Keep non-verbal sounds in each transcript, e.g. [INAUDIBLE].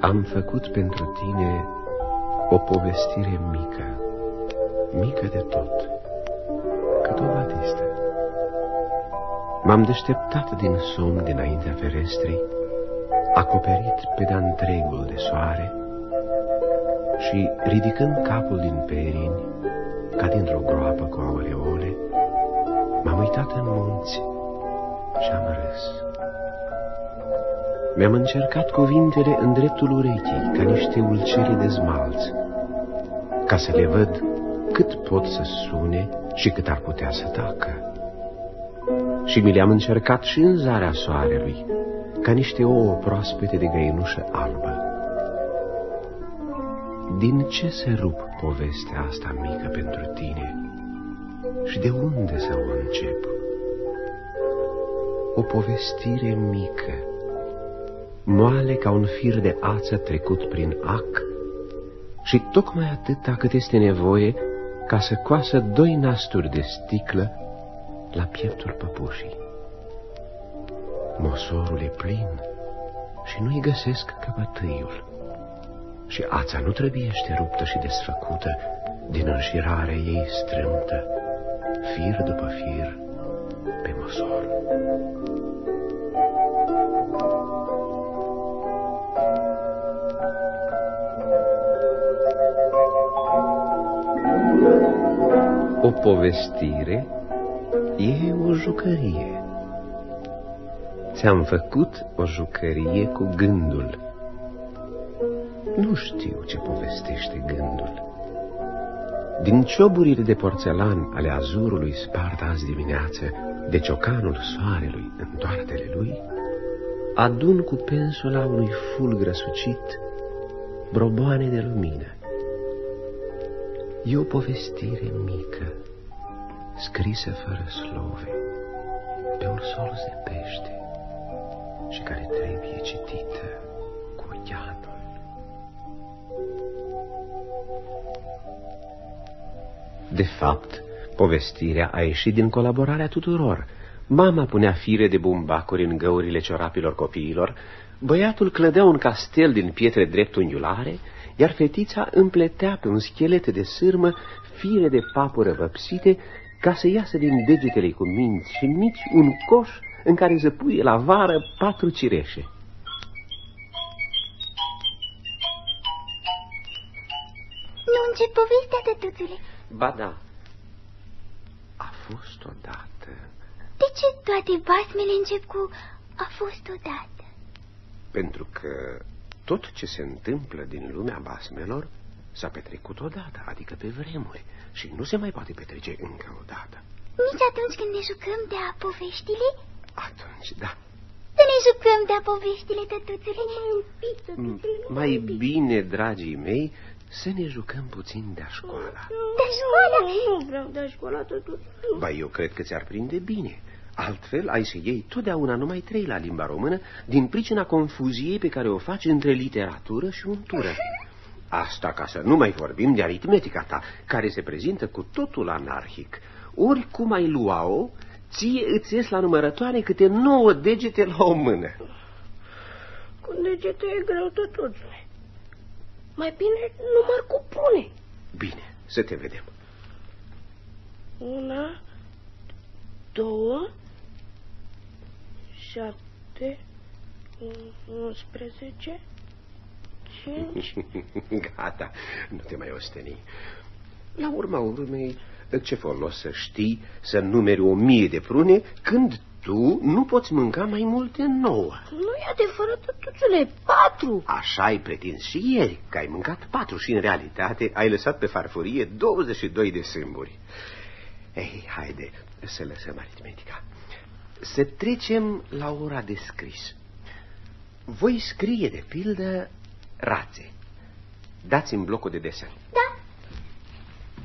Am făcut pentru tine o povestire mică, mică de tot, cât o batistă. M-am deșteptat din somn dinaintea ferestrei, acoperit pe de întregul de soare și, ridicând capul din perini, ca dintr-o groapă cu aureole, m-am uitat în munți și am râs. Mi-am încercat cuvintele în dreptul urechii, ca niște ulcere de zmalț, ca să le văd cât pot să sune și cât ar putea să tacă. Și mi le-am încercat și în zarea soarelui, ca niște ouă proaspete de găinușă albă. Din ce se rup povestea asta mică pentru tine și de unde să o încep? O povestire mică, moale ca un fir de ață trecut prin ac și tocmai atâta cât este nevoie ca să coasă doi nasturi de sticlă la pieptul păpușii. Mosorul e plin și nu-i găsesc căpătâiul. Și ața nu trebuiește ruptă și desfăcută din înșirarea ei strâmtă, fir după fir, pe măsor. O povestire e o jucărie. Ți-am făcut o jucărie cu gândul. Nu știu ce povestește gândul. Din cioburile de porțelan ale azurului spart azi dimineață de ciocanul soarelui în toartele lui, adun cu pensula unui fulg răsucit broboane de lumină. E o povestire mică, scrisă fără slove, pe un solz de pește și care trebuie citită cu ochianul. De fapt, povestirea a ieșit din colaborarea tuturor. Mama punea fire de bumbacuri în găurile ciorapilor copiilor, băiatul clădea un castel din pietre dreptunghiulare, iar fetița împletea pe un schelet de sârmă fire de papură văpsite ca să iasă din degetele cu minți și mici un coș în care zăpuie la vară patru cireșe. Nu încep povestea, tătuțule. Ba da, a fost odată. De ce toate basmele încep cu a fost odată? Pentru că tot ce se întâmplă din lumea basmelor s-a petrecut odată, adică pe vremuri, și nu se mai poate petrece încă o dată. Nici atunci când ne jucăm de-a poveștile? Atunci, da. Să ne jucăm de-a poveștile, tătuțule. Mai bine, dragii mei, să ne jucăm puțin de-a școala. De școala? Nu, nu vreau de școala, tătuțule. Ba, eu cred că ți-ar prinde bine. Altfel, ai să iei totdeauna numai trei la limba română din pricina confuziei pe care o faci între literatură și untură. Asta ca să nu mai vorbim de aritmetica ta, care se prezintă cu totul anarhic. Oricum ai lua-o, ție îți ies la numărătoare câte nouă degete la o mână. Cu degete e greu, tătuțule. Mai bine număr cu pune. Bine, să te vedem. Una, două, șapte, unsprezece, cinci... [LAUGHS] Gata, nu te mai osteni. La urma urmei, ce folos să știi să numeri o mie de prune când tu nu poți mânca mai multe nouă. Nu e adevărat, tătuțule, patru. Așa ai pretins și ieri, că ai mâncat patru și în realitate ai lăsat pe farfurie 22 de sâmburi. Ei, haide să lăsăm aritmetica. Să trecem la ora de scris. Voi scrie, de pildă, rațe. Dați-mi blocul de desen. Da.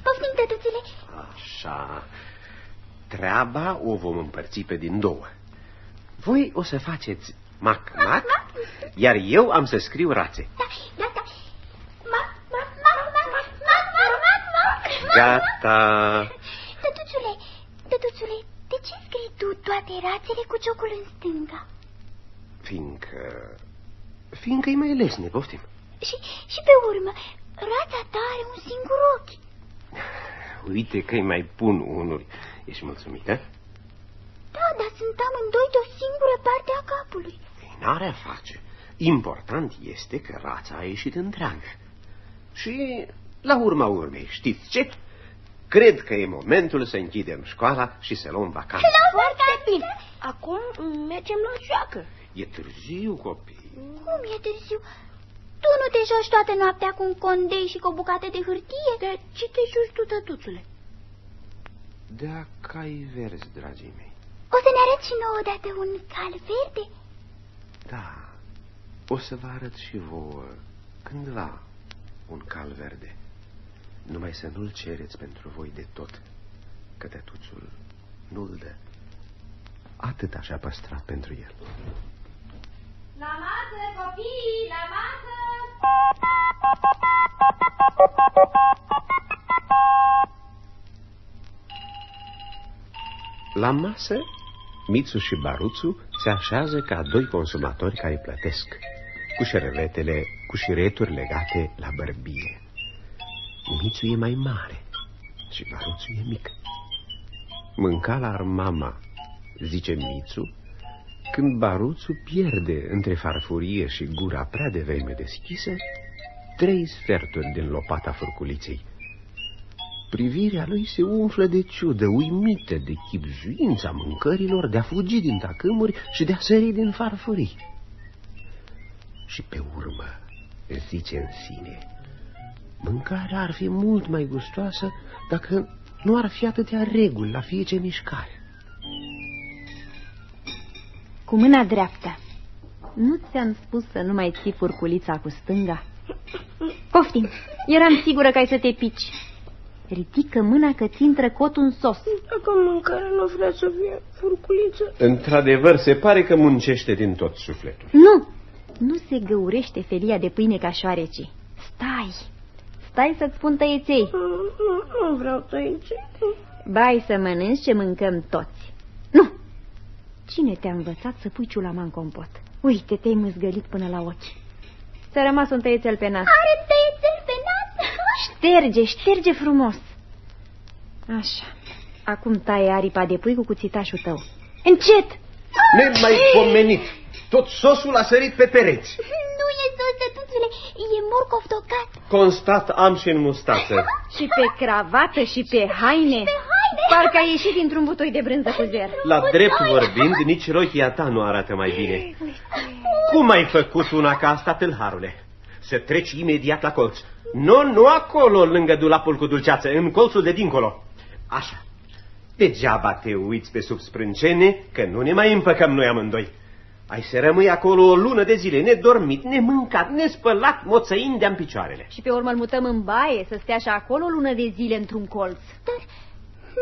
Poftim, tătuțule. Așa. Treaba o vom împărți pe din două. Voi o să faceți mac-mac, iar eu am să scriu rațe. Da, da, da. Mac, mac, mac, mac, mac, mac, mac, mac, mac. Gata. Tătuțule, tătuțule, de ce scrii tu toate rațele cu ciocul în stânga? Fiindcă Fiindcă e mai lesne, poftim. Și, și pe urmă, rața ta are un singur ochi. [LAUGHS] Uite că-i mai pun unul. Ești mulțumită? Da, dar sunt amândoi de o singură parte a capului. Ei, n-are a face. Important este că rața a ieșit întreagă. Și, la urma urmei, știți ce? Cred că e momentul să închidem școala și să luăm vacanță. Foarte bine. Acum mergem la joacă. E târziu, copii. Cum e târziu? Tu nu te joci toată noaptea cu un condei și cu o bucată de hârtie? Dar ce te joci tu, tătuțule? Da, cai verzi, dragii mei. O să ne arăți și nouă odată un cal verde? Da, o să vă arăt și vouă cândva un cal verde. Numai să nu-l cereți pentru voi de tot, că tătuțul nu-l dă. Atât așa păstrat pentru el. La masă, copii, la masă! La masă, Mițu și Baruțu se așează ca doi consumatori care plătesc, cu șervetele, cu șireturi legate la bărbie. Mițu e mai mare și Baruțu e mic. Mânca la mama, zice Mițu, când Baruțu pierde între farfurie și gura prea de vreme deschisă trei sferturi din lopata furculiței. Privirea lui se umflă de ciudă, uimită de chipzuința mâncărilor, de a fugi din tacâmuri și de a sări din farfurii. Și pe urmă zice în sine, mâncarea ar fi mult mai gustoasă dacă nu ar fi atâtea reguli la fiecare mișcare. Cu mâna dreaptă. Nu ți-am spus să nu mai ții furculița cu stânga? Poftim, eram sigură că ai să te pici. Ridică mâna că ți intră cotul în sos. Dacă mâncarea nu vrea să fie furculiță. Într-adevăr, se pare că muncește din tot sufletul. Nu, nu se găurește felia de pâine ca șoarecii. Stai, stai să-ți spun tăieței. Nu, nu, nu vreau tăițe. Bai să mănânci ce mâncăm toți. Nu! Cine te-a învățat să pui ciulama în compot? Uite, te-ai mâzgălit până la ochi. Ți-a rămas un tăiețel pe nas. Are tăiețel pe nas? Șterge, șterge frumos. Așa. Acum taie aripa de pui cu cuțitașul tău. Încet! Nemai pomenit! Tot sosul a sărit pe pereți. Nu e sos, tătuțule, e morcov tocat. Constat am și în mustață. [LAUGHS] Și pe cravată și pe haine. Pe haine. Parcă ai ieșit dintr-un butoi de brânză cu zer. La drept vorbind, nici rochia ta nu arată mai bine. Cum ai făcut una ca asta, tâlharule? Să treci imediat la colț. Nu, nu acolo, lângă dulapul cu dulceață, în colțul de dincolo. Așa. Degeaba te uiți pe sub sprâncene, că nu ne mai împăcăm noi amândoi. Ai să rămâi acolo o lună de zile, nedormit, nemâncat, nespălat, moțăind de-am picioarele. Și pe urmă îl mutăm în baie, să stea și acolo o lună de zile într-un colț. Dar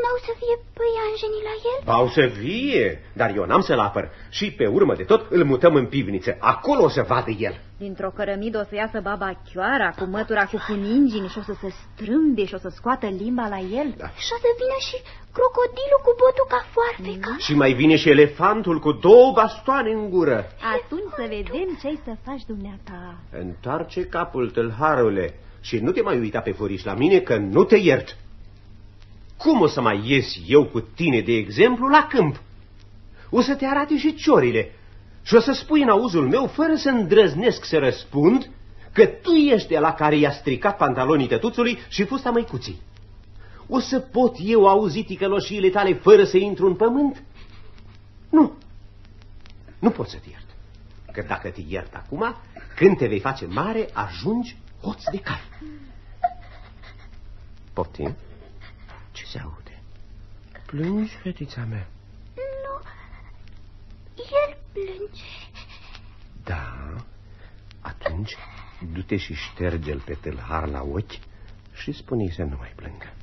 n-au să fie păianjenii la el? Au să vie, dar eu n-am să-l apăr. Și pe urmă de tot îl mutăm în pivniță. Acolo o să vadă el. Dintr-o cărămidă o să iasă baba chioara cu mătura cu funingini și o să se strâmbe și o să scoată limba la el. Da. Și o să vină și crocodilul cu botul ca foarfecă. Și mai vine și elefantul cu două bastoane în gură. Atunci să vedem ce-ai să faci dumneata. Întoarce capul, tâlharule, și nu te mai uita pe furiș la mine, că nu te iert. Cum o să mai ies eu cu tine, de exemplu, la câmp? O să te arate și ciorile și o să spui în auzul meu, fără să îndrăznesc să răspund, că tu ești la care i-a stricat pantalonii tătuțului și fusta măicuții. O să pot eu auzi ticăloșiile tale fără să intru în pământ? Nu. Nu pot să te iert. Că dacă te iert acum, când te vei face mare, ajungi hoț de cal. Poftim? Ce se aude? Plângi, fetița mea? Nu, el plânge. Da, atunci du-te și șterge-l pe tâlhar la ochi și spune să nu mai plângă.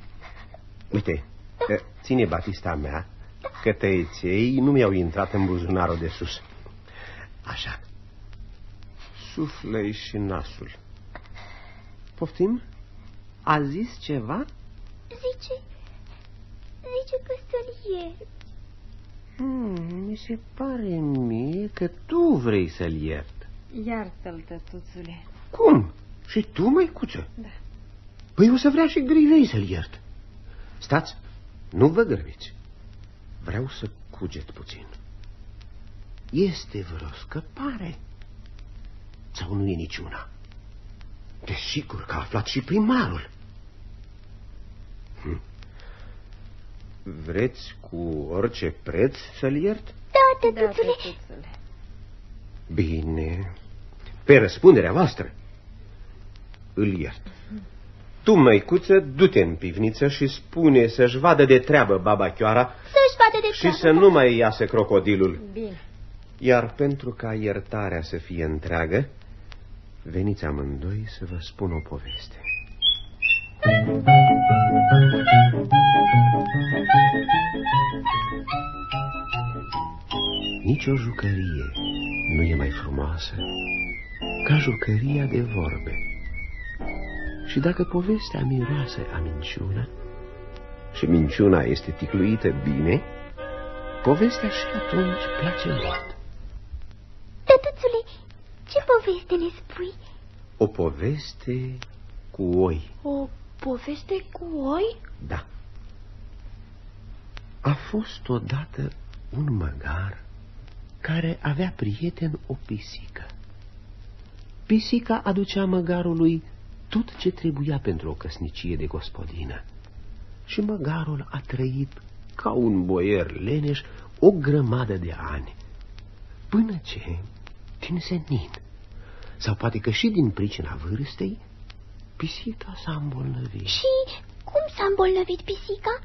Uite, ține batista mea, că tăieței nu mi-au intrat în buzunarul de sus. Așa. Suflă și nasul. Poftim? A zis ceva? Zice, zice că să-l iert. Hmm, mi se pare mie că tu vrei să-l iert. Iartă-l, tătuțule. Cum? Și tu, măicuță? Da. Păi o să vrea și grivei să-l iert. Stați, nu vă grăbiți. Vreau să cuget puțin. Este vreo scăpare? Sau nu e niciuna? Desigur că a aflat și primarul. Hm. Vreți cu orice preț să-l iert? Da, Da, tătuțule. tătuțule. Bine, pe răspunderea voastră. Îl iert. Tu, măicuță, du-te în pivniță și spune să-și vadă de treabă baba Chioara Să-și bate de și treabă. să nu mai iasă crocodilul. Bine. Iar pentru ca iertarea să fie întreagă, veniți amândoi să vă spun o poveste. Nici o jucărie nu e mai frumoasă ca jucăria de vorbe. Și dacă povestea miroase a minciună și minciuna este ticluită bine, povestea și atunci place mult. Tătuțule, ce poveste ne spui? O poveste cu oi, O poveste cu oi? da. A fost odată un măgar care avea prieten o pisică. Pisica aducea măgarului tot ce trebuia pentru o căsnicie de gospodină. Și măgarul a trăit ca un boier leneș o grămadă de ani, până ce, din senin, sau poate că și din pricina vârstei, pisica s-a îmbolnăvit. Și cum s-a îmbolnăvit pisica?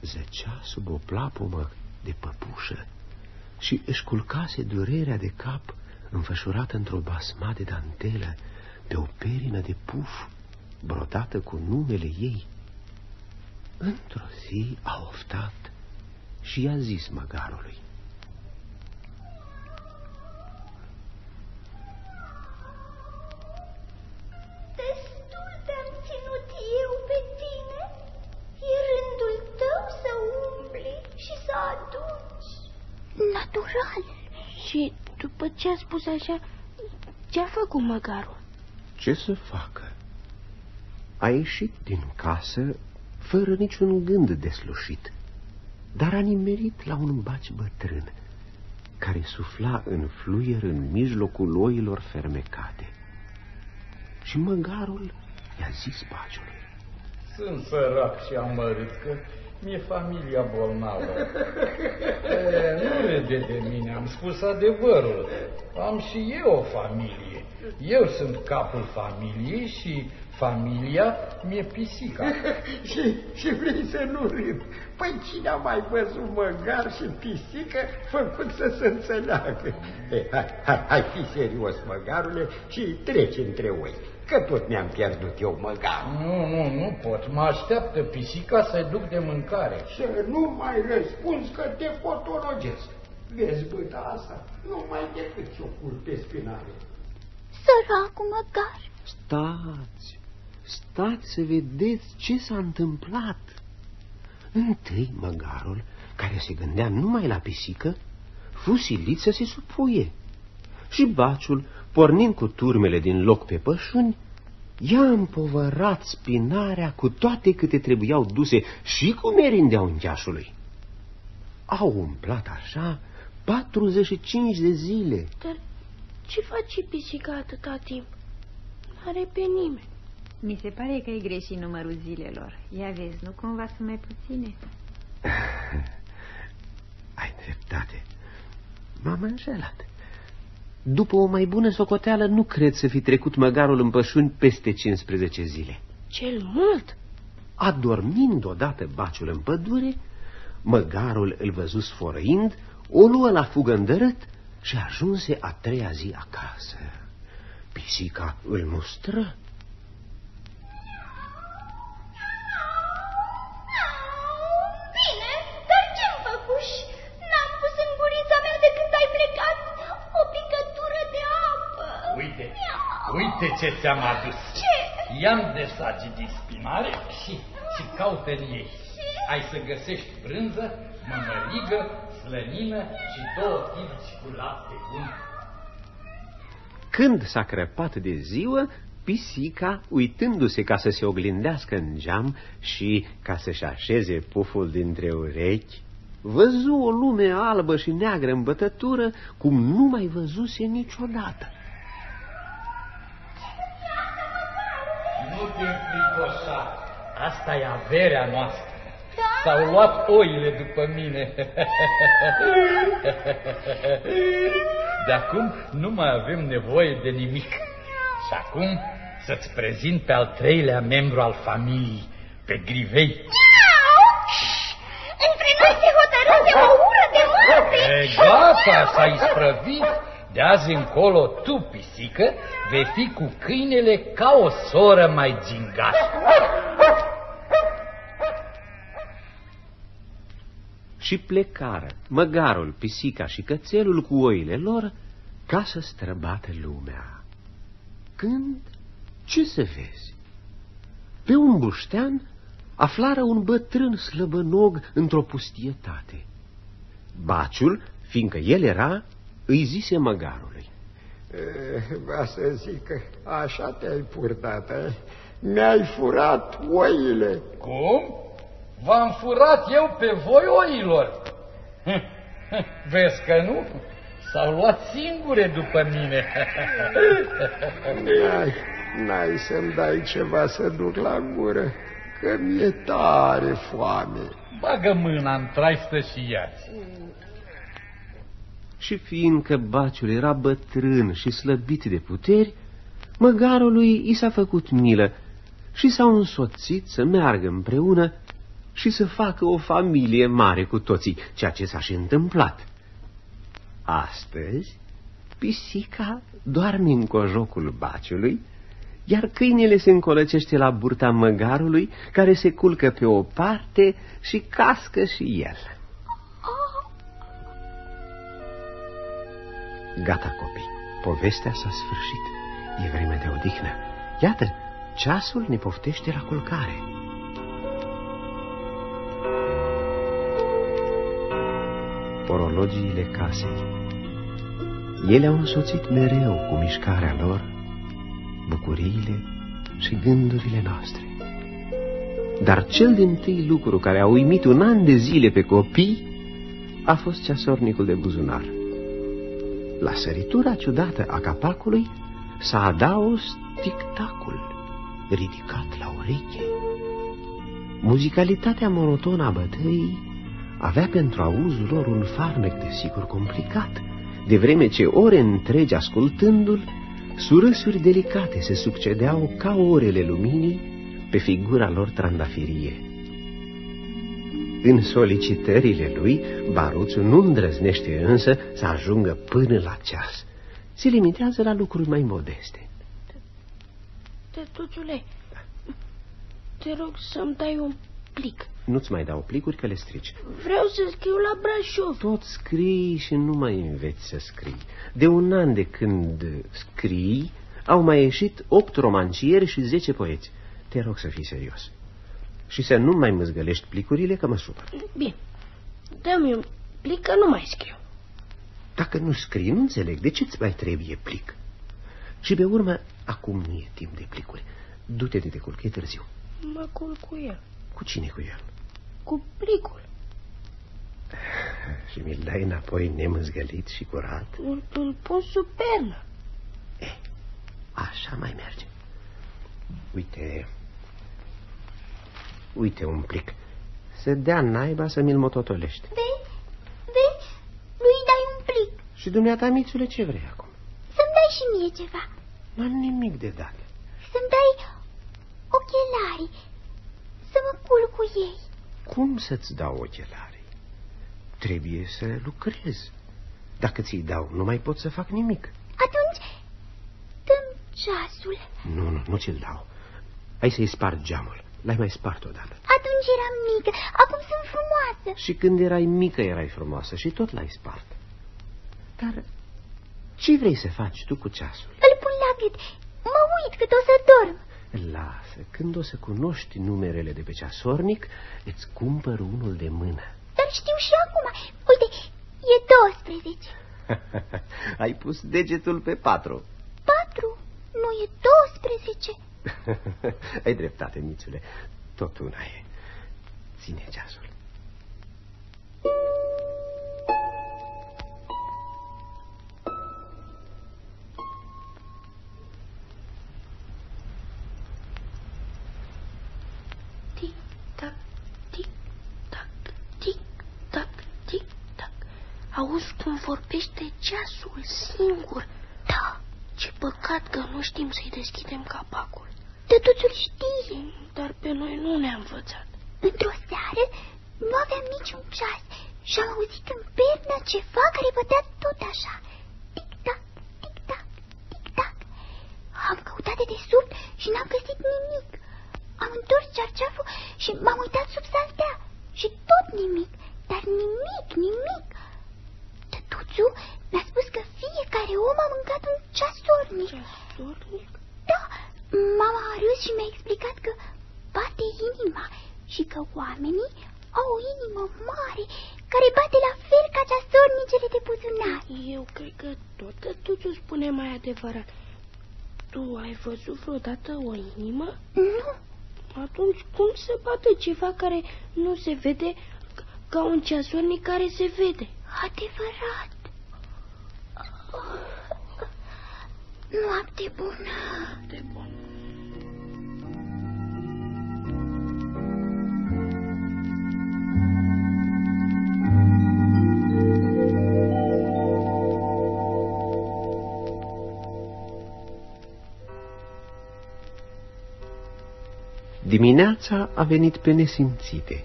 Zăcea sub o plapumă de păpușă și își culcase durerea de cap înfășurată într-o basma de dantelă pe o perină de puf brodată cu numele ei. Într-o zi a oftat și i-a zis măgarului. Natural. Și după ce a spus așa, ce-a făcut măgarul? Ce să facă? A ieșit din casă fără niciun gând deslușit, dar a nimerit la un baci bătrân care sufla în fluier în mijlocul oilor fermecate. Și măgarul i-a zis baciului. Sunt sărac și amărât că mi-e familia bolnavă. E, nu râde de mine, am spus adevărul. Am și eu o familie. Eu sunt capul familiei și familia mi-e pisica. [LAUGHS] și, și vrei să nu râd. Păi cine a mai văzut măgar și pisică făcut să se înțeleagă? E, hai, hai, hai, fi serios, măgarule, și treci între oi, că tot mi-am pierdut eu măgarul. Nu, nu, nu pot. Mă așteaptă pisica să-i duc de mâncare. Să nu mai răspunzi că te potorogesc. Vezi băta asta? Nu mai decât ce o culp pe spinare. Săracul măgar. Stați, stați să vedeți ce s-a întâmplat. Întâi măgarul, care se gândea numai la pisică, fu silit să se supuie. Și baciul, pornind cu turmele din loc pe pășuni, i-a împovărat spinarea cu toate câte trebuiau duse și cu merindea uncheașului. Au umplat așa 45 de zile. Dar ce face pisica atâta timp? N-are pe nimeni. Mi se pare că ai greșit numărul zilelor. Ia vezi, nu cumva sunt mai puține? [LAUGHS] Ai dreptate. M-am înșelat. După o mai bună socoteală, nu cred să fi trecut măgarul în pășuni peste 15 zile. Cel mult? Adormind odată baciul în pădure, măgarul îl văzu sfărăind, o luă la fugă îndărât și ajunse a treia zi acasă. Pisica îl mustră. Uite ce ți-am adus. Ce? I-am de sagi din spinare și, și caută în ei. Ai să găsești brânză, mămăligă, slănină și două tilci cu lapte bun. Când s-a crăpat de ziua, pisica, uitându-se ca să se oglindească în geam și ca să-și așeze puful dintre urechi, văzu o lume albă și neagră în bătătură, cum nu mai văzuse niciodată. Nu te înfricoșa. Asta e averea noastră. S-au luat oile după mine. De acum nu mai avem nevoie de nimic. Și acum să-ți prezint pe al treilea membru al familiei, pe Grivei. Între noi se hotărâse o ură de moarte. E, gata, s-a isprăvit. De azi încolo, tu, pisică, vei fi cu câinele ca o soră mai gingașă. Și plecară măgarul, pisica și cățelul cu oile lor ca să străbate lumea. Când, ce să vezi? Pe un buștean aflară un bătrân slăbănog într-o pustietate. Baciul, fiindcă el era, îi zise măgarului. Eh, Va să zic că așa te-ai purtat, eh? Mi-ai furat oile. Cum? V-am furat eu pe voi oilor. Vezi că nu? S-au luat singure după mine. [LAUGHS] N-ai, n-ai să-mi dai ceva să duc la gură, că mi-e tare foame. Bagă mâna în traistă și iați. Și fiindcă baciul era bătrân și slăbit de puteri, măgarului i s-a făcut milă și s-au însoțit să meargă împreună și să facă o familie mare cu toții, ceea ce s-a și întâmplat. Astăzi, pisica doarme în cojocul baciului, iar câinele se încolăcește la burta măgarului, care se culcă pe o parte și cască și el. Gata, copii, povestea s-a sfârșit. E vreme de odihnă. Iată, ceasul ne poftește la culcare. Orologiile casei. Ele au însoțit mereu cu mișcarea lor bucuriile și gândurile noastre. Dar cel din tâi lucru care a uimit un an de zile pe copii a fost ceasornicul de buzunar. La săritura ciudată a capacului s-a adaos tic-tacul ridicat la ureche. Muzicalitatea monotonă a bătăii avea pentru auzul lor un farmec de sigur complicat, de vreme ce ore întregi ascultându-l, surâsuri delicate se succedeau ca orele luminii pe figura lor trandafirie. În solicitările lui, Baruțu nu îndrăznește însă să ajungă până la ceas. Se limitează la lucruri mai modeste. Tătuțule, te rog să-mi dai un plic. Nu-ți mai dau plicuri că le strici. Vreau să scriu la Brașov. Tot scrii și nu mai înveți să scrii. De un an de când scrii, au mai ieșit opt romancieri și zece poeți. Te rog să fii serios. Și să nu mai măzgălești plicurile, că mă supăr. Bine, dă-mi un plic că nu mai scriu. Dacă nu scrii, nu înțeleg. De ce îți mai trebuie plic? Și pe urmă, acum nu e timp de plicuri. Du-te de te culcă, e târziu. Mă culc cu el, Cu cine cu el? cu plicul. Și mi-l dai înapoi nemâzgălit și curat? Îl, îl pun sub pernă. Așa mai merge. Uite... Uite un plic. Se dea naiba să mi-l mototolești. Vezi? Vezi? Lui dai un plic. Și dumneata, mițule, ce vrei acum? Să-mi dai și mie ceva. Nu am nimic de dat. Să-mi dai ochelari. Să mă culc cu ei. Cum să-ți dau ochelarii? Trebuie să lucrez. Dacă ți-i dau, nu mai pot să fac nimic. Atunci, dăm ceasul. Nu, nu, nu ți-l dau. Hai să-i sparg geamul. L-ai mai spart odată. Atunci eram mică, acum sunt frumoasă. Și când erai mică erai frumoasă și tot l-ai spart. Dar ce vrei să faci tu cu ceasul? Îl pun la gât. Mă uit cât o să dorm. Lasă, când o să cunoști numerele de pe ceasornic, îți cumpăr unul de mână. Dar știu și acum. Uite, e 12. [LAUGHS] Ai pus degetul pe patru. e 12. [LAUGHS] Ai dreptate, Mițule. Tot una e. Ține ceasul. Tic-tac, tic-tac, tic-tac, tic-tac. Auzi cum vorbește ceasul singur. Da, ce păcat că nu știm să-i deschidem capacul. Tătuțul știe. Dar pe noi nu ne-a învățat. Într-o seară nu aveam niciun ceas și am auzit în pernă ceva care bătea tot așa. Tic-tac, tic-tac, tic-tac. Am căutat de desubt și n-am găsit nimic. Am întors cearceaful și m-am uitat sub saltea și tot nimic, dar nimic, nimic. Tătuțul mi-a spus că fiecare om a mâncat un ceasornic. Ceasornic? Da, mama a râs și mi-a explicat că bate inima și că oamenii au o inimă mare care bate la fel ca ceasornicele de buzunar. Eu cred că tot tătuțul spune mai adevărat. Tu ai văzut vreodată o inimă? Nu, Atunci cum se bate ceva care nu se vede ca un ceasornic care se vede? adevărat. Noapte bună. De bun. Dimineața a venit pe nesimțite.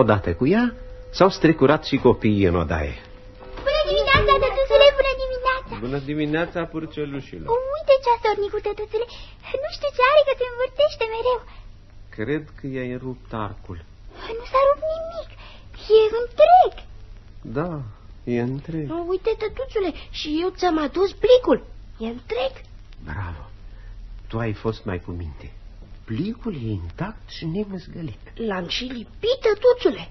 Odată cu ea s-au strecurat și copiii în odaie. Bună dimineața, tătuțule, bună dimineața. Bună dimineața, purcelușilor. Uite ceasornicul, tătuțule. Nu știu ce are că se învârtește mereu. Cred că i-ai rupt arcul. Nu s-a rupt nimic. E întreg. Da, e întreg. Oh, uite, tătuțule, și eu ți-am adus plicul. E întreg. Bravo. Tu ai fost mai cu minte. Plicul e intact și nemăzgălit. L-am și lipit, tătuțule.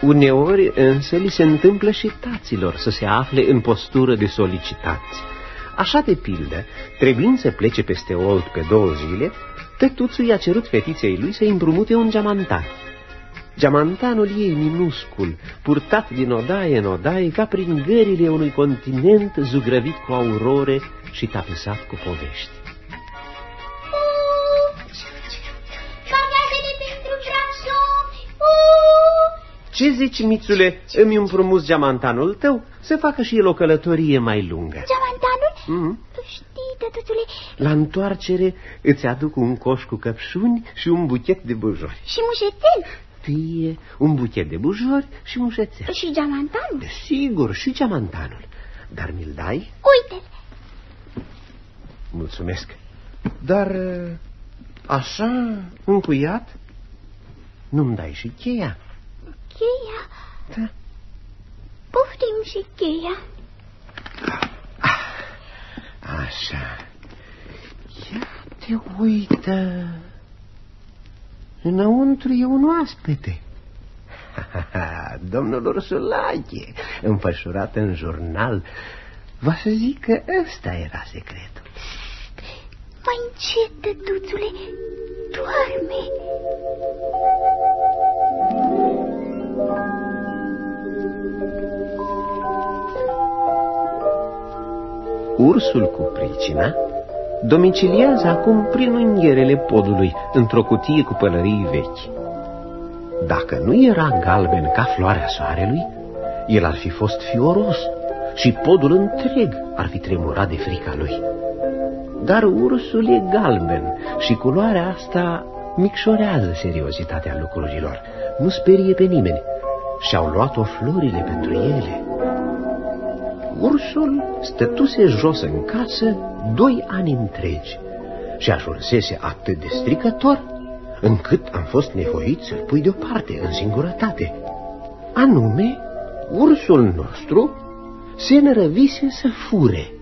Uneori însă li se întâmplă și taților să se afle în postură de solicitanți. Așa de pildă, trebuind să plece peste Olt pe două zile, tătuțul i-a cerut fetiței lui să împrumute un geamantan. Geamantanul ei minuscul, purtat din odaie în odaie ca prin gările unui continent zugrăvit cu aurore și tapisat cu povești. Ce zici, mițule, îmi împrumuți geamantanul tău să facă și el o călătorie mai lungă? Geamantanul? Mhm. Știi, tătuțule, La întoarcere îți aduc un coș cu căpșuni și un buchet de bujori. și mușețel Fie un buchet de bujori și un șețel. și geamantanul. Sigur, și geamantanul. Dar mi-l dai? Uite-l. Mulțumesc. Dar uh, așa, încuiat, nu-mi dai și cheia? Cheia. Da. Poftim și cheia. Așa. Ia te uită. Înăuntru e un oaspete. [LAUGHS] Domnul Ursulache, înfășurat în jurnal, va să zic că ăsta era secretul. Mai încet, tătuțule, doarme. Ursul cu pricina domiciliază acum prin unghierele podului într-o cutie cu pălării vechi. Dacă nu era galben ca floarea soarelui, el ar fi fost fioros și podul întreg ar fi tremurat de frica lui. Dar ursul e galben și culoarea asta micșorează seriozitatea lucrurilor, nu sperie pe nimeni și-au luat-o florile pentru ele. Ursul stătuse jos în casă doi ani întregi și ajunsese atât de stricător încât am fost nevoit să-l pui deoparte în singurătate. Anume, ursul nostru se nărăvise să fure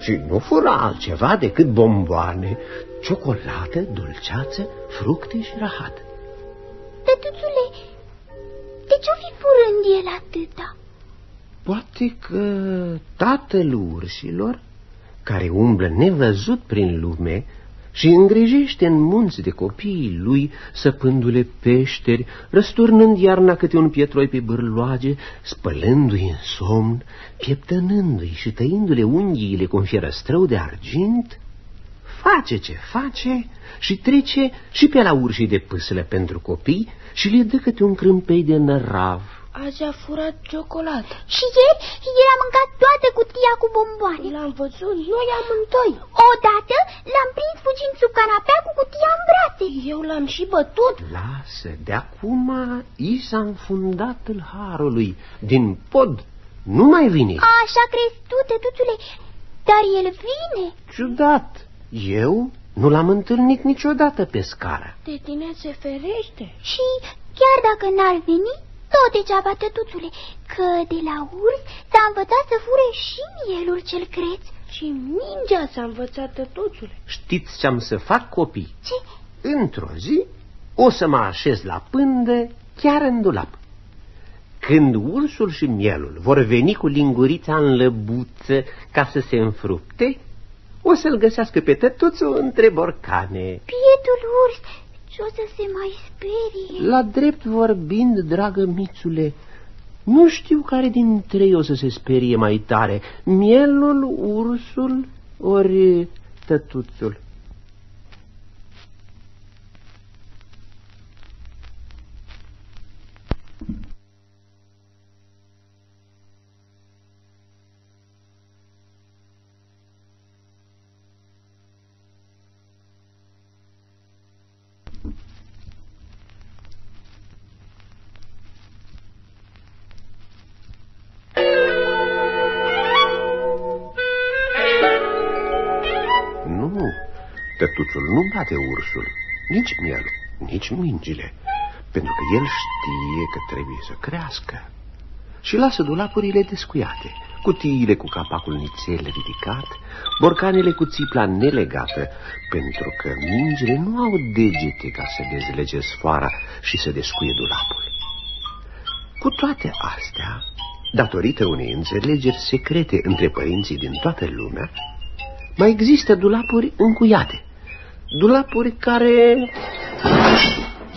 și nu fura altceva decât bomboane, ciocolată, dulceață, fructe și rahat. Tătuțule, de ce-o fi furând el atâta? Poate că tatăl urșilor, care umblă nevăzut prin lume și îngrijește în munți de copiii lui, săpându-le peșteri, răsturnând iarna câte un pietroi pe bârloage, spălându-i în somn, pieptănându-i și tăindu-le unghiile cu un fierăstrău de argint, face ce face și trece și pe la urșii de pâslă pentru copii și le dă câte un crâmpei de nărav Azi a furat ciocolată. Și ieri, ieri a mâncat toată cutia cu bomboane. L-am văzut noi amândoi. Odată l-am prins fugind sub canapea cu cutia în brațe. Eu l-am și bătut. Lasă, de acum i s-a înfundat în harului. Din pod nu mai vine. Așa crezi tu, tătuțule, dar el vine. Ciudat. Eu nu l-am întâlnit niciodată pe scară. De tine se ferește. Și chiar dacă n-ar veni, tot degeaba, tătuțule, că de la urs s-a învățat să fure și mielul cel creț. Și mingea s-a învățat tătuțule. Știți ce-am să fac, copii? Ce? Într-o zi o să mă așez la pândă chiar în dulap. Când ursul și mielul vor veni cu lingurița în lăbuță ca să se înfrupte, o să-l găsească pe tătuțul între borcane. Pietul urs, ce o să se mai sperie? La drept vorbind, dragă mițule, nu știu care dintre ei o să se sperie mai tare, mielul, ursul ori tătuțul. Nu bate ursul, nici mielul, nici mingile, pentru că el știe că trebuie să crească. Și lasă dulapurile descuiate, cutiile cu capacul nițel ridicat, borcanele cu țipla nelegată, pentru că mingile nu au degete ca să dezlege sfoara și să descuie dulapul. Cu toate astea, datorită unei înțelegeri secrete între părinții din toată lumea, mai există dulapuri încuiate. Dulapuri care...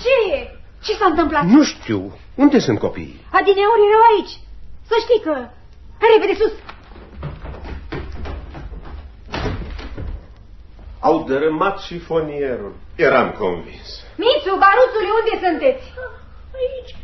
Ce e? Ce s-a întâmplat? Nu știu. Unde sunt copiii? Adineori erau aici. Să știi că... Repede sus! Au dărâmat șifonierul. Eram convins. Mițu, baruțule, unde sunteți? Aici.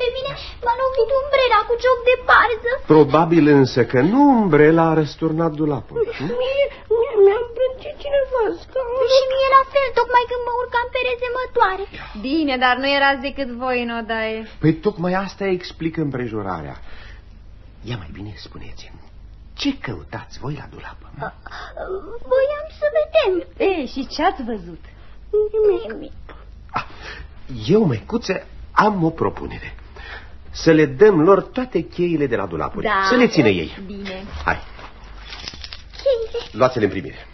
Pe mine m-a lovit umbrela cu cioc de barză. Probabil însă că nu umbrela a răsturnat dulapul. hm? Mie, mie mi-a îmbrâncit cineva scaunul. Și mie la fel, tocmai când mă urcam pe rezemătoare. Bine, dar nu erați decât voi în odaie. Păi tocmai asta explică împrejurarea. Ia mai bine spuneți-mi, ce căutați voi la dulap? hm? Voiam să vedem. E, și ce ați văzut? Nimic. Ah, Eu, măicuță, am o propunere. Să le dăm lor toate cheile de la dulapuri. Da. Să le țină ei. Bine. Hai, Cheile. luați-le în primire.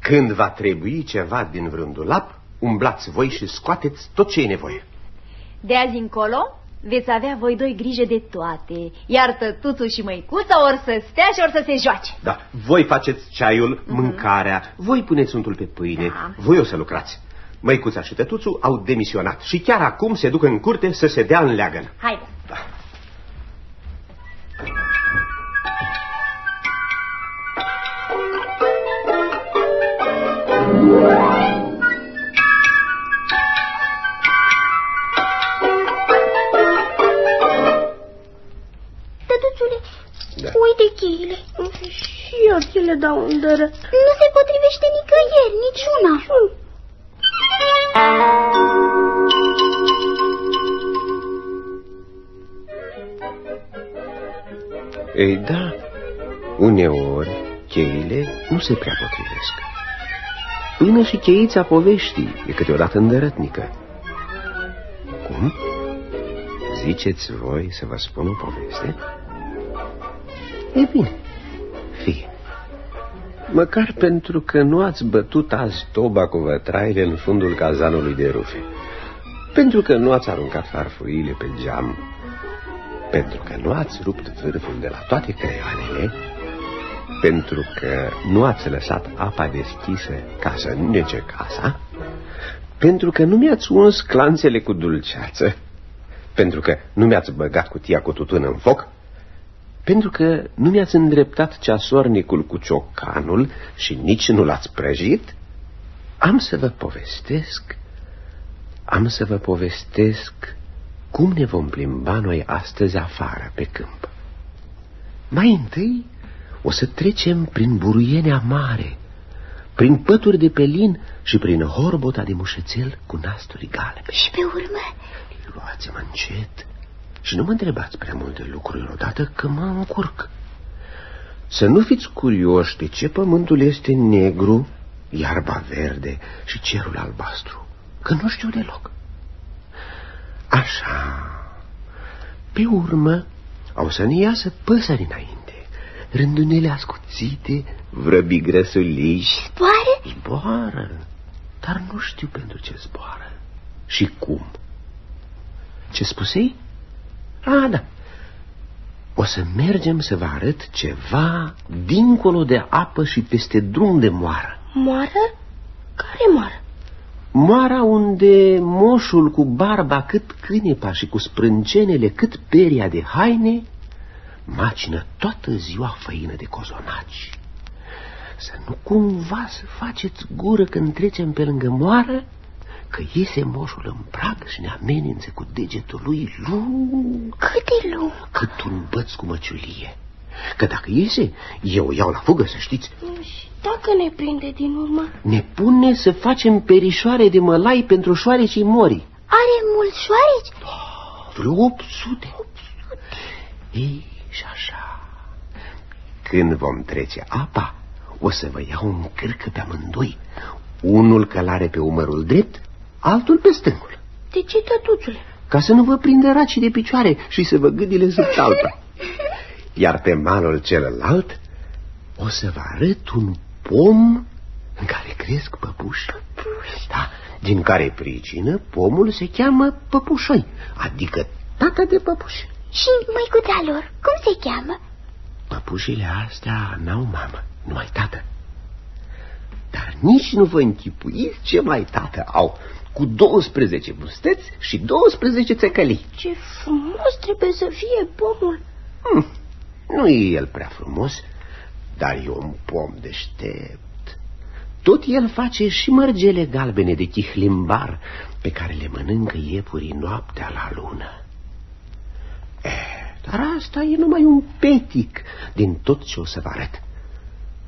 Când va trebui ceva din vreun dulap, umblați voi și scoateți tot ce e nevoie. De azi încolo veți avea voi doi grijă de toate, iar tătuțul și măicuța or să stea și or să se joace. Da, voi faceți ceaiul, mâncarea, voi puneți untul pe pâine, Da. voi o să lucrați. Măicuța și tătuțul au demisionat și chiar acum se duc în curte să se dea în leagăn. Haide. Tătuțule, Da. uite cheile. Și eu ți le dau în dără. Nu se potrivește nicăieri, niciuna. Ei da, uneori cheile nu se prea potrivesc. Până și cheița poveștii e câteodată îndărătnică. Cum? Ziceți voi să vă spun o poveste? E bine, fie. Măcar pentru că nu ați bătut azi toba cu vătraile în fundul cazanului de rufe. Pentru că nu ați aruncat farfurile pe geam. Pentru că nu ați rupt vârful de la toate creioanele. pentru că nu ați lăsat apa deschisă ca să nu nece casa, pentru că nu mi-ați uns clanțele cu dulceață, pentru că nu mi-ați băgat cutia cu tutun în foc, pentru că nu mi-ați îndreptat ceasornicul cu ciocanul și nici nu l-ați prăjit, am să vă povestesc, am să vă povestesc cum ne vom plimba noi astăzi afară pe câmp. Mai întâi o să trecem prin buruienea mare, prin pături de pelin și prin horbota de mușețel cu nasturi galbe. Și pe urmă? Luați-mă încet și nu mă întrebați prea multe lucruri odată că mă încurc. Să nu fiți curioși de ce pământul este negru, iarba verde și cerul albastru, că nu știu deloc. Așa, pe urmă au să ne iasă păsări înainte rândunele ascuțite, vrăbi grăsuliși. Zboară? Zboară, dar nu știu pentru ce zboară și cum. Ce spusei? A, da. O să mergem să vă arăt ceva dincolo de apă și peste drum de moară. Moară? Care moară? Moara unde moșul cu barba cât cânepa și cu sprâncenele cât peria de haine macină toată ziua făină de cozonaci. Să nu cumva să faceți gură când trecem pe lângă moară, că iese moșul în prag și ne amenință cu degetul lui lung. Cât de lung? Cât un băț cu măciulie. Că dacă iese, eu o iau la fugă, să știți. Și dacă ne prinde din urmă? Ne pune să facem perișoare de mălai pentru șoarecii mori. Are mulți șoareci? Da, vreo 800. 800. Ei, și așa. Când vom trece apa, o să vă iau un cârcă pe amândoi. Unul călare pe umărul drept, altul pe stângul. De ce, tătuțule? Ca să nu vă prindă racii de picioare și să vă gâdile sub talpa. [LAUGHS] Iar pe malul celălalt o să vă arăt un pom în care cresc păpuși. Păpuși? Da, din care pricină pomul se cheamă păpușoi, adică tata de păpuși. Și măicuța lor, cum se cheamă? Păpușile astea n-au mamă, numai tată. Dar nici nu vă închipuiți ce mai tată au, cu 12 busteți și 12 țăcălii. Ce frumos trebuie să fie pomul. Hm, nu e el prea frumos, dar e un pom deștept. Tot el face și mărgele galbene de chihlimbar pe care le mănâncă iepurii noaptea la lună. Eh, dar asta e numai un petic din tot ce o să vă arăt.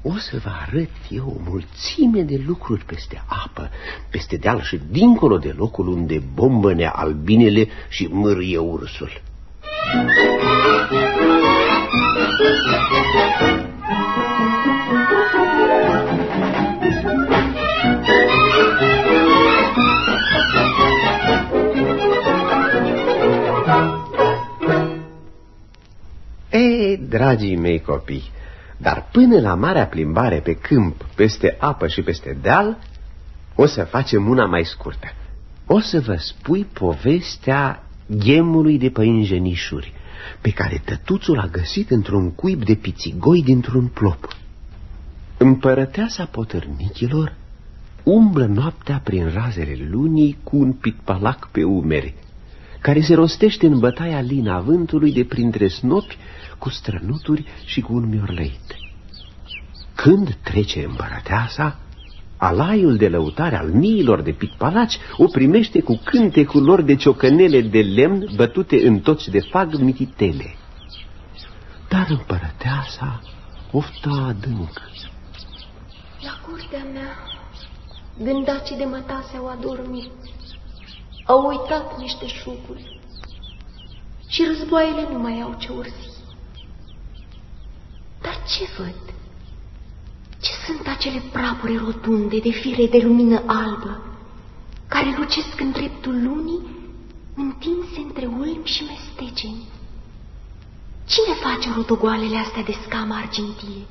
O să vă arăt eu o mulțime de lucruri peste apă, peste deal și dincolo de locul unde bombăne albinele și mârie ursul. Ei, dragii mei copii, dar până la marea plimbare pe câmp, peste apă și peste deal, o să facem una mai scurtă. O să vă spui povestea ghemului de păinjenișuri, pe care tătuțul a găsit într-un cuib de pițigoi dintr-un plop. Împărăteasa potărnichilor umblă noaptea prin razele lunii cu un pitpalac pe umeri, care se rostește în bătaia lina vântului de printre snopi cu strănuturi și cu un miorleit. Când trece împărăteasa, alaiul de lăutare al miilor de pitpalaci o primește cu cântecul lor de ciocănele de lemn bătute în toți de fag mititele. Dar împărăteasa ofta adânc. La curtea mea, gândacii de mătase au adormit, au uitat niște șuguri și războaiele nu mai au ce ursi. Dar ce văd? Ce sunt acele prapure rotunde de fire de lumină albă, care lucesc în dreptul lunii, întinse între ulmi și mesteceni? Cine face rotogoalele astea de scamă argintie?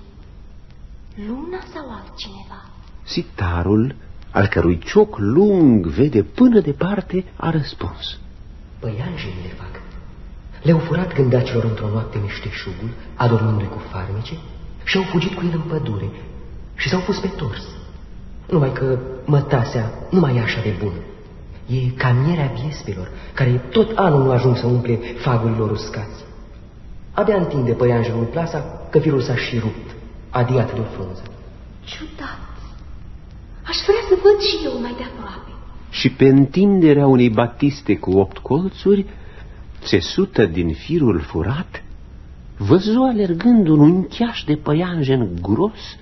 Luna sau altcineva? Sitarul, al cărui cioc lung vede până departe, a răspuns. Păianjenii le fac. Le-au furat gândacilor într-o noapte niște șuguri, adormindu-i cu farmece, și au fugit cu el în pădure și s-au pus pe tors. Numai că mătasea nu mai e așa de bună. E camierea viespelor, care tot anul nu ajung să umple fagurile lor uscați. Abia întinde păianjenul plasa că firul s-a și rupt, adiat de o frunză. Ciudat. Aș vrea să văd și eu mai de aproape. Și pe întinderea unei batiste cu opt colțuri, țesută din firul furat, văzu alergând un uncheaș de păianjen gros,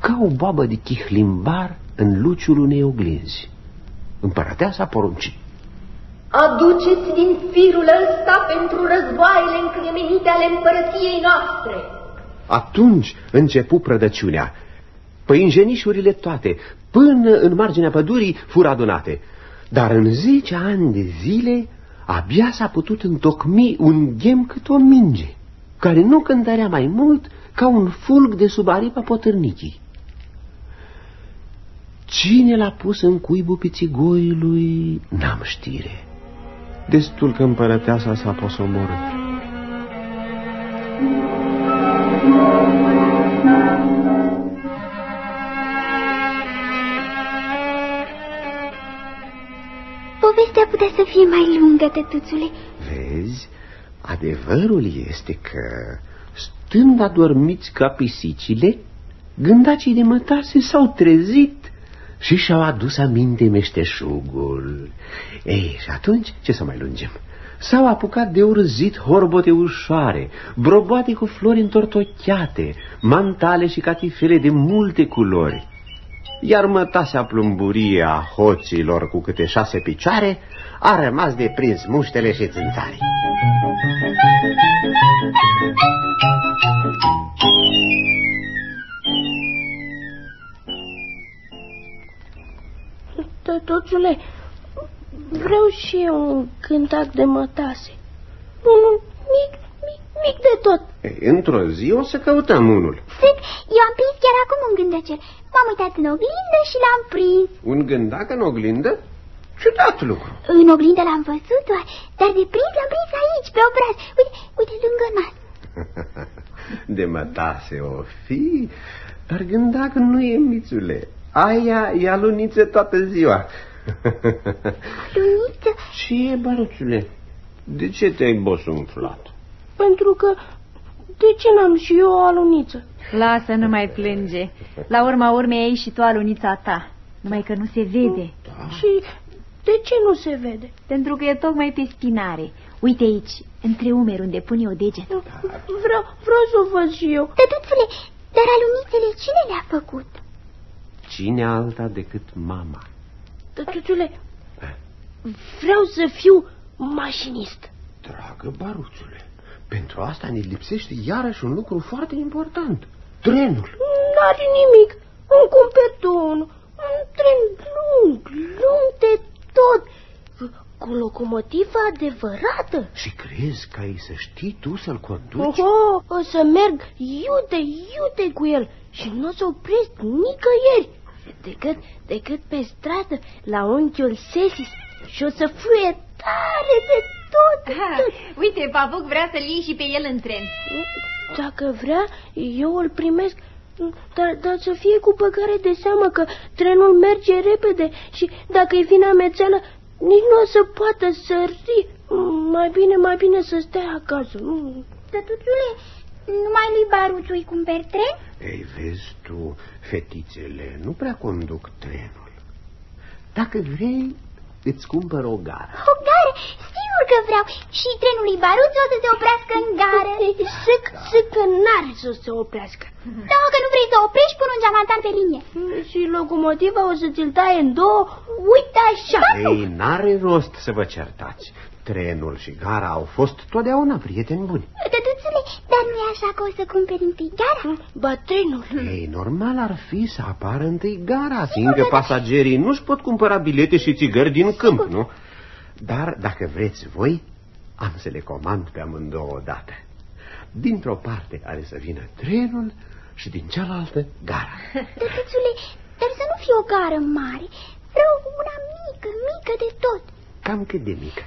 ca o babă de chihlimbar în luciul unei oglinzi. Împărăteasa porunci. Aduceți din firul ăsta pentru războaiele încremenite ale împărăției noastre. Atunci începu prădăciunea. Păinjenișurile toate, până în marginea pădurii, fură adunate. Dar în zece ani de zile, abia s-a putut întocmi un ghem cât o minge, care nu cântărea mai mult ca un fulg de sub aripa potârnicii. Cine l-a pus în cuibul pițigoiului, n-am știre. Destul că împărăteasa s-a posomorât. Povestea putea să fie mai lungă, tătuțule. Vezi, adevărul este că, stând adormiți ca pisicile, gândacii de mătase s-au trezit și și-au adus aminte meșteșugul. Ei, și atunci, ce să mai lungim? S-au apucat de urzit horbote ușoare, broboate cu flori întortocheate, mantale și catifele de multe culori. Iar mătasea plumburie a hoților cu câte șase picioare a rămas de prins muștele și țânțarii. Tătuțule, vreau și eu un cântac de mătase. Unul mic, mic, mic de tot. Într-o zi o să căutăm unul. Zic, eu am prins chiar acum un gândăcel. M-am uitat în oglindă și l-am prins. Un gândac în oglindă? Ciudat lucru. În oglindă l-am văzut doar, dar de prins l-am prins aici, pe obraz. Uite, uite, lângă nas. [LAUGHS] de mătase o fi, dar gândac nu e mițule. Aia e aluniță toată ziua. [LAUGHS] Luniță? Ce e, baruțule? De ce te-ai bosunflat? Pentru că de ce n-am și eu o aluniță? Lasă, nu mai plânge. La urma urmei ai și tu alunița ta. Numai că nu se vede. Da. Și de ce nu se vede? Pentru că e tocmai pe spinare. Uite aici, între umeri unde pune o deget. Da. Vreau, vreau să o văd și eu. Tătuțule, dar alunițele cine le-a făcut? Cine alta decât mama? Tătuțule, vreau să fiu mașinist. Dragă baruțule, pentru asta ne lipsește iarăși un lucru foarte important. Trenul. N-are nimic. Îmi cumpăr tu un, un tren lung, lung de tot, cu locomotivă adevărată. Și crezi că ai să știi tu să-l conduci? Oho, o să merg iute, iute cu el și nu o să opresc nicăieri decât, decât pe stradă la unchiul Sesis și o să fluie tare de tot. Ha, uite, Pavuc vrea să-l iei și pe el în tren. Dacă vrea, eu îl primesc, dar, dar să fie cu băgare de seamă că trenul merge repede și dacă e vine amețeală, nici nu o să poată sări. Mai bine, mai bine să stea acasă. Tătuțule, numai lui Baruțu îi cumperi tren? Ei, vezi tu, fetițele nu prea conduc trenul. Dacă vrei, îți cumpăr o gară. O gară? Sigur că vreau. Și trenul lui Baruț o să se oprească în gară. [LAUGHS] Zic, zic că n-are să se oprească. Dacă nu vrei să oprești, pun un geamantan pe linie. Și locomotiva o să ți-l taie în două, uite așa. Ei, n-are rost să vă certați. Trenul și gara au fost totdeauna prieteni buni. Tătuțule, dar nu e așa că o să cumperi întâi gara? Ba, trenul. Ei, normal ar fi să apară întâi gara, fiindcă pasagerii nu-și pot cumpăra bilete și țigări din câmp, nu? Dar, dacă vreți voi, am să le comand pe amândouă odată. Dintr-o parte are să vină trenul și din cealaltă gara. Tătuțule, dar să nu fie o gară mare. Vreau una mică, mică de tot. Cam cât de mică?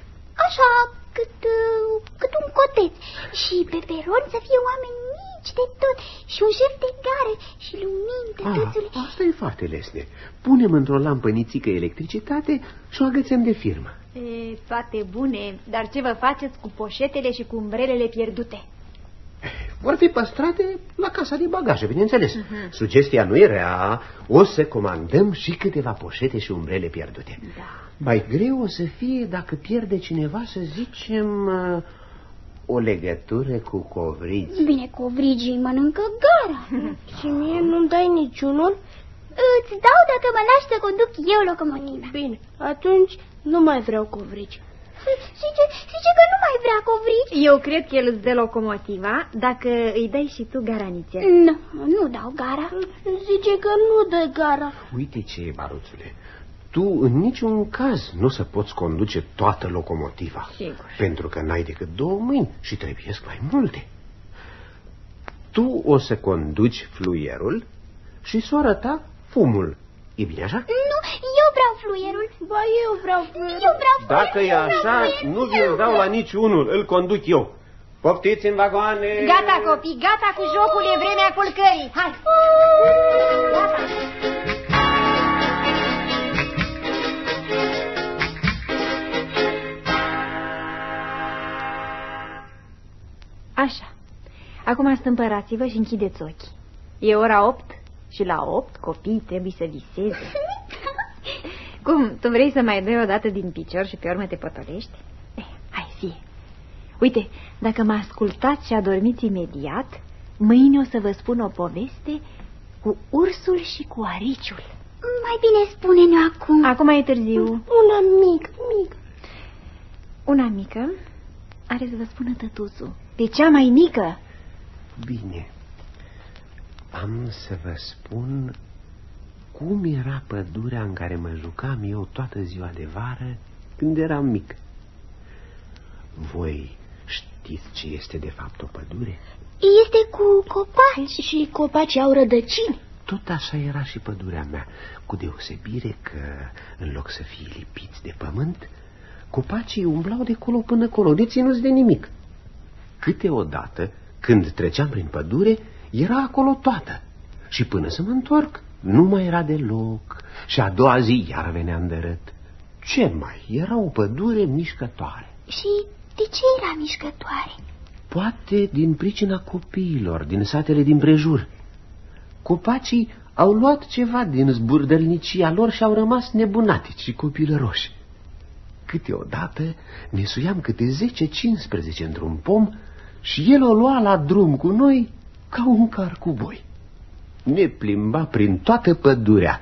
Așa, cât, uh, cât un coteț. Și pe peron să fie oameni mici, de tot și un șef de gare și lumini, tătuțule. Ah, asta e foarte lesne. Punem într-o lampă nițică electricitate și o agățăm de firmă. E, toate bune, dar ce vă faceți cu poșetele și cu umbrelele pierdute? Vor fi păstrate la casa de bagaje, bineînțeles. Uh -huh. Sugestia nu era o să comandăm și câteva poșete și umbrele pierdute. Da. Mai greu o să fie dacă pierde cineva, să zicem, o legătură cu covrigi. Bine, covrigii mănâncă gara. [LAUGHS] Și mie nu-mi dai niciunul? Îți dau dacă mă lași să conduc eu locomotiva. Bine, atunci nu mai vreau covrigi. Zice, zice că nu mai vrea covrigi. Eu cred că el îți dă locomotiva dacă îi dai și tu garanițe. Nu, nu dau gara. Zice că nu dă gara. Uite ce e, Baruțule. Tu în niciun caz nu să poți conduce toată locomotiva. Sigur. Pentru că n-ai decât două mâini și trebuie mai multe. Tu o să conduci fluierul și sora ta fumul. E bine așa? Nu, eu vreau fluierul. Ba, eu vreau fluierul. Eu vreau fluierul. Dacă e așa, nu vi-l dau la niciunul, îl conduc eu. Poftiți în vagoane! Gata, copii, gata cu jocul, e vremea culcării. Hai! Așa. Acum stâmpărați-vă și închideți ochii. E ora 8 și la 8 copiii trebuie să viseze. [LAUGHS] Cum, tu vrei să mai dai o dată din picior și pe urmă te potolești? Eh, hai, fie. Uite, dacă mă ascultați și adormiți imediat, mâine o să vă spun o poveste cu ursul și cu ariciul. Mai bine spune-ne acum. Acum e târziu. Una mică, mică. Una mică are să vă spună tătuțul. Pe cea mai mică. Bine. Am să vă spun cum era pădurea în care mă jucam eu toată ziua de vară când eram mic. Voi știți ce este de fapt o pădure? Este cu copaci. Și copacii au rădăcini. Tot așa era și pădurea mea, cu deosebire că, în loc să fie lipiți de pământ, copacii umblau de colo până colo, deținuți de nimic. Câteodată, când treceam prin pădure, era acolo toată. Și până să mă întorc, nu mai era deloc. Și a doua zi iar veneam de rât. Ce mai? Era o pădure mișcătoare. Și de ce era mișcătoare? Poate din pricina copiilor, din satele din prejur. Copacii au luat ceva din zburdălnicia lor și au rămas nebunatici și copilăroși. Câteodată ne suiam câte 10-15 într-un pom și el o lua la drum cu noi ca un car cu boi. Ne plimba prin toată pădurea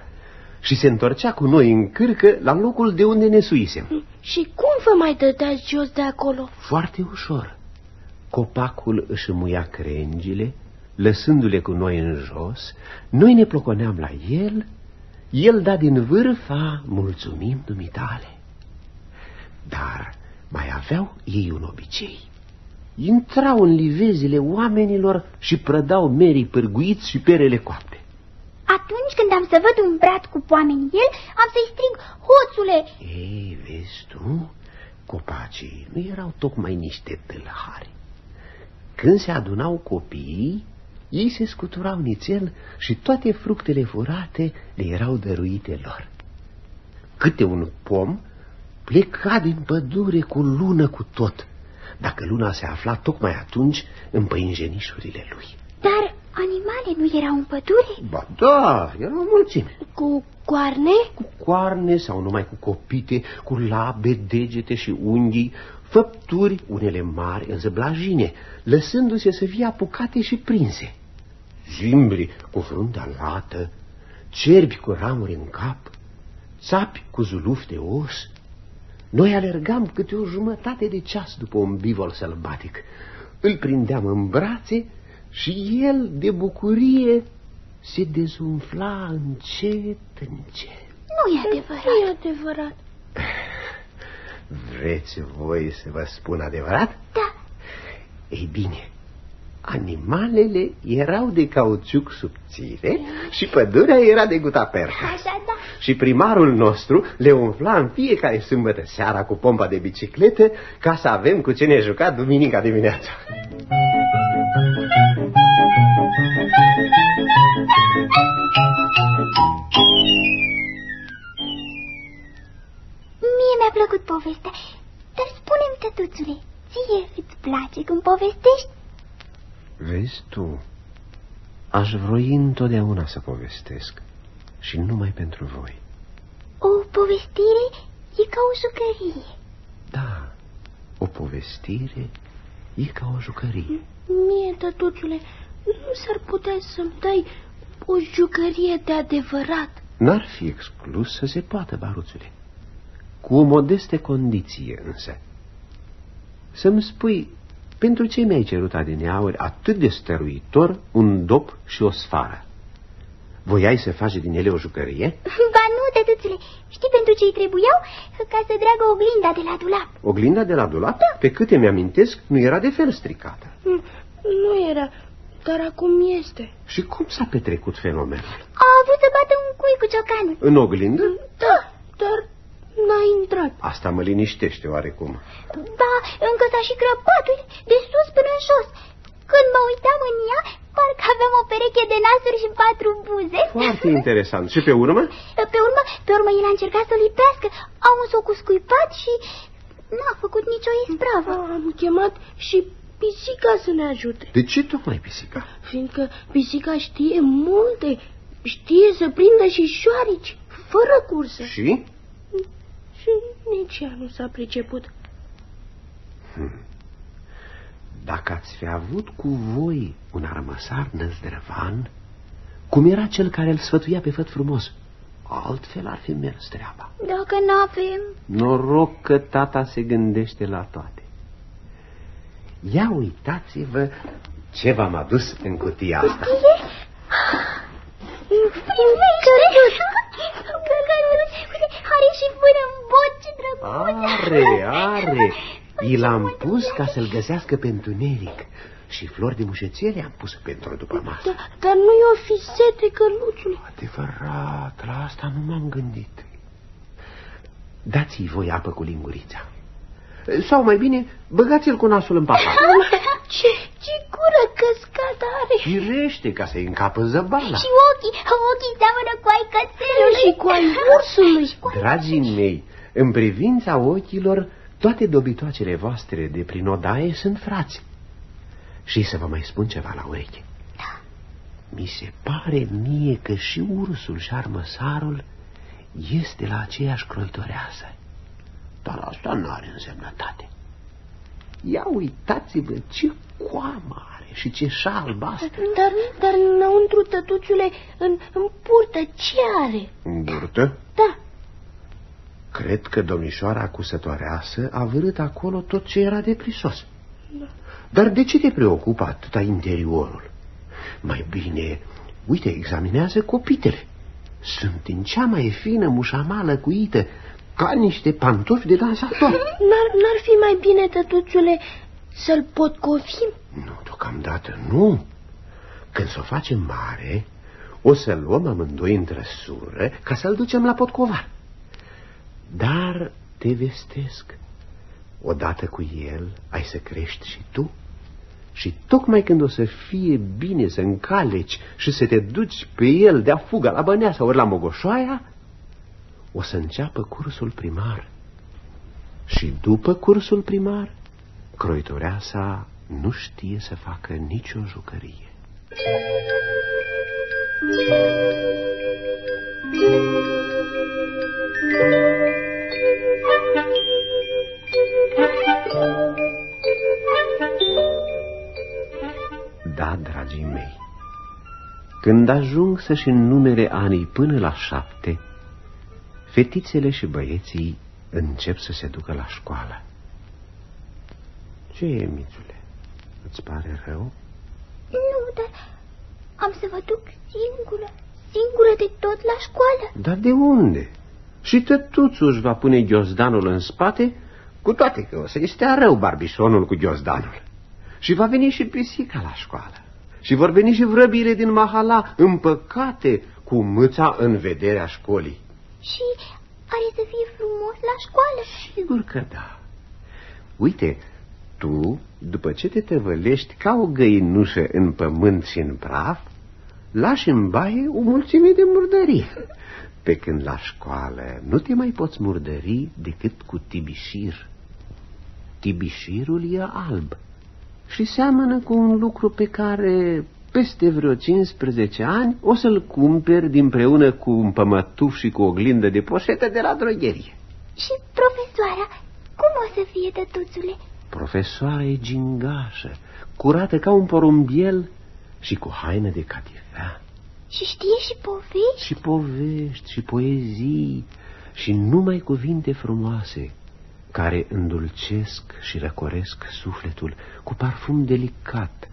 și se întorcea cu noi în cârcă la locul de unde ne suisem. Și cum vă mai dădeați jos de acolo? Foarte ușor. Copacul își muia crengile, lăsându-le cu noi în jos, noi ne ploconeam la el, el da din vârfa, mulțumim dumitale. Dar mai aveau ei un obicei. Intrau în livezile oamenilor și prădau merii pârguiți și perele coapte. Atunci când am să văd un brat cu poame în el, am să-i strig, hoțule! Ei, vezi tu, copacii nu erau tocmai niște tâlhari. Când se adunau copiii, ei se scuturau nițel și toate fructele furate le erau dăruite lor. Câte un pom pleca din pădure cu lună cu tot, dacă luna se afla tocmai atunci în păinjenișurile lui. Dar animale nu erau în pădure? Ba da, erau mulțime. Cu coarne? Cu coarne sau numai cu copite, cu labe, degete și unghii, făpturi, unele mari, înzăblajine, lăsându-se să fie apucate și prinse. Zimbri cu fruntea lată, cerbi cu ramuri în cap, țapi cu zuluf de os. Noi alergam câte o jumătate de ceas după un bivol sălbatic. Îl prindeam în brațe și el, de bucurie, se dezumfla încet, încet. Nu e adevărat. Nu e adevărat. Vreți voi să vă spun adevărat? Da. Ei bine, Animalele erau de cauciuc subțire și pădurea era de gutapercă. Așa, da. Și primarul nostru le umfla în fiecare sâmbătă seara cu pompa de biciclete ca să avem cu ce ne juca duminica dimineața. Mie mi-a plăcut povestea, dar spune-mi, tătuțule, ție îți place când povestești? Vezi tu, aș vroi întotdeauna să povestesc și numai pentru voi. O povestire e ca o jucărie. Da, o povestire e ca o jucărie. Mie, tătuțule, nu s-ar putea să-mi dai o jucărie de adevărat. N-ar fi exclus să se poată, baruțule. Cu o modeste condiție, însă. Să-mi spui, pentru ce mi-ai cerut adineauri atât de stăruitor un dop și o sfară? Voiai să faci din ele o jucărie? [LAUGHS] Ba nu, tătuțule, știi pentru ce-i trebuiau? Ca să dragă oglinda de la dulap. Oglinda de la dulap? Da. Pe câte mi-amintesc, nu era de fel stricată. Mm, nu era, dar acum este. Și cum s-a petrecut fenomenul? A avut să bată un cui cu ciocanul. În oglindă? Da, dar n-a intrat. Asta mă liniștește oarecum. Da, încă s-a și crăpat, de sus până în jos. Când mă uitam în ea, parcă aveam o pereche de nasuri și patru buze. Foarte [LAUGHS] interesant. Și pe urmă? Pe urmă, pe urmă el a încercat să o lipească. Am uns-o cu scuipat și n-a făcut nicio ispravă. Am chemat și pisica să ne ajute. De ce tocmai pisica? Fiindcă pisica știe multe, știe să prindă și șoarici, fără cursă. Și? Și nici ea nu s-a priceput. Hmm. Dacă ați fi avut cu voi un armăsar năzdrăvan, cum era cel care îl sfătuia pe făt frumos, altfel ar fi mers treaba. Dacă n-avem... Noroc că tata se gândește la toate. Ia uitați-vă ce v-am adus în cutia asta. Căruț! Căruț! Are și până în bot, ce drăguț! Are, are! I l-am pus ca să-l găsească pentru Neric. Și flori de mușețele am pus pentru după masă. Da, dar nu e o fisete, căluțule. Adevărat, la asta nu m-am gândit. Dați-i voi apă cu lingurița. Sau mai bine, băgați-l cu nasul în pahar. [LAUGHS] Ce, ce gură căscată are! Firește ca să-i încapă zăbala. Și ochii, ochii seamănă cu ai cățelului. Și cu ai [LAUGHS] ursului. Dragii mei, în privința ochilor, toate dobitoacele voastre de prin odaie sunt frați. Și să vă mai spun ceva la ureche. Da. Mi se pare mie că și ursul și armăsarul este la aceeași croitoreasă. Dar asta nu are însemnătate. Ia uitați-vă ce coamă are și ce șa albastră. Dar, dar înăuntru, tătuțule, în, în purtă, ce are? În burtă? Da. Cred că domnișoara cusătoareasă a vărât acolo tot ce era de prisos. Da. Dar de ce te preocupă atâta interiorul? Mai bine, uite, examinează copitele. Sunt în cea mai fină mușamală cuită, ca niște pantofi de dansator. N-ar fi mai bine, tătuțule, să-l potcovim? Nu, deocamdată nu. Când s-o facem mare, o să-l luăm amândoi în trăsură ca să-l ducem la potcovar. Dar te vestesc, odată cu el ai să crești și tu. Și tocmai când o să fie bine să încaleci și să te duci pe el de-a fuga la Băneasa ori la Mogoșoaia, o să înceapă cursul primar. Și după cursul primar, croitoreasa nu știe să facă nicio jucărie. Da, dragii mei, când ajung să-și numere anii până la șapte, fetițele și băieții încep să se ducă la școală. Ce e, mițule? Îți pare rău? Nu, dar am să vă duc singură, singură de tot la școală. Dar de unde? Și tătuțul își va pune ghiozdanul în spate, cu toate că o să-i stea rău barbisonul cu ghiozdanul. Și va veni și pisica la școală. Și vor veni și vrăbile din mahala, împăcate cu mâța în vederea școlii. Și are să fie frumos la școală? Sigur că da. Uite, tu, după ce te tăvălești ca o găinușă în pământ și în praf, lași în baie o mulțime de murdării. Pe când la școală nu te mai poți murdări decât cu tibișir. Tibișirul e alb și seamănă cu un lucru pe care peste vreo 15 ani o să-l cumperi dinpreună cu un pămătuf și cu o glindă de poșetă de la drogherie. Și profesoara, cum o să fie, tătuțule? Profesoara e gingașă, curată ca un porumbiel și cu haină de catifea. Și știe și povești? Și povești, și poezii, și numai cuvinte frumoase, care îndulcesc și răcoresc sufletul cu parfum delicat,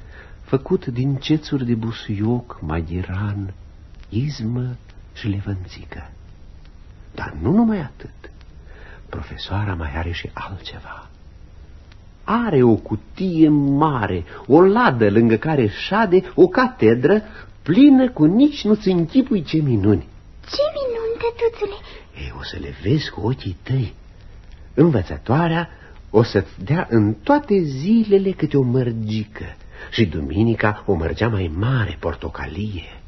făcut din cețuri de busuioc, maghiran, izmă și levănțică. Dar nu numai atât. Profesoara mai are și altceva. Are o cutie mare, o ladă lângă care șade o catedră plină cu nici nu-ți închipui ce minuni. Ce minuni, tătuțule? Ei, o să le vezi cu ochii tăi. Învățătoarea o să-ți dea în toate zilele câte o mărgică și duminica o mărgea mai mare portocalie.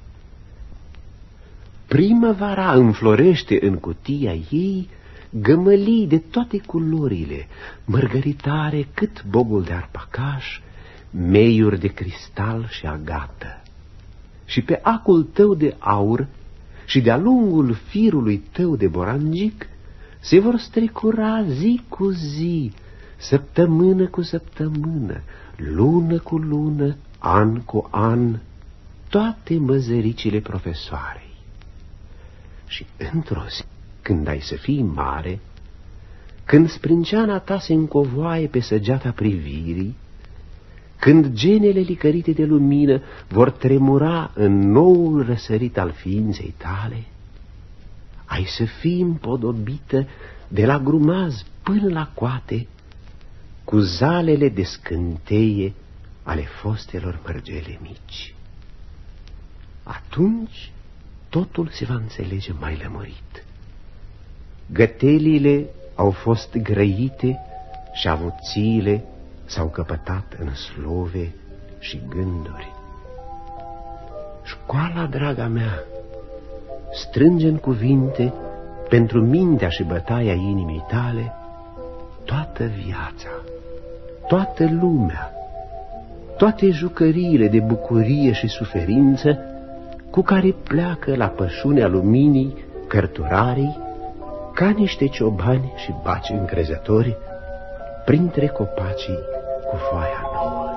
Primăvara înflorește în cutia ei gămălii de toate culorile, mărgăritare cât bobul de arpacaș, meiuri de cristal și agată. Și pe acul tău de aur și de-a lungul firului tău de borangic se vor strecura zi cu zi, săptămână cu săptămână, lună cu lună, an cu an, toate măzăricile profesoarei. Și într-o zi, când ai să fii mare, când sprânceana ta se încovoaie pe săgeata privirii, când genele licărite de lumină vor tremura în noul răsărit al ființei tale, ai să fii împodobită de la grumaz până la coate, cu zalele de scânteie ale fostelor mărgele mici. Atunci totul se va înțelege mai lămurit. Gătelile au fost grăite și avuțiile s-au căpătat în slove și gânduri. Școala, draga mea, strânge în cuvinte pentru mintea și bătaia inimii tale toată viața, toată lumea, toate jucăriile de bucurie și suferință cu care pleacă la pășunea luminii cărturarii ca niște ciobani și baci încrezători printre copacii cu foaia nouă.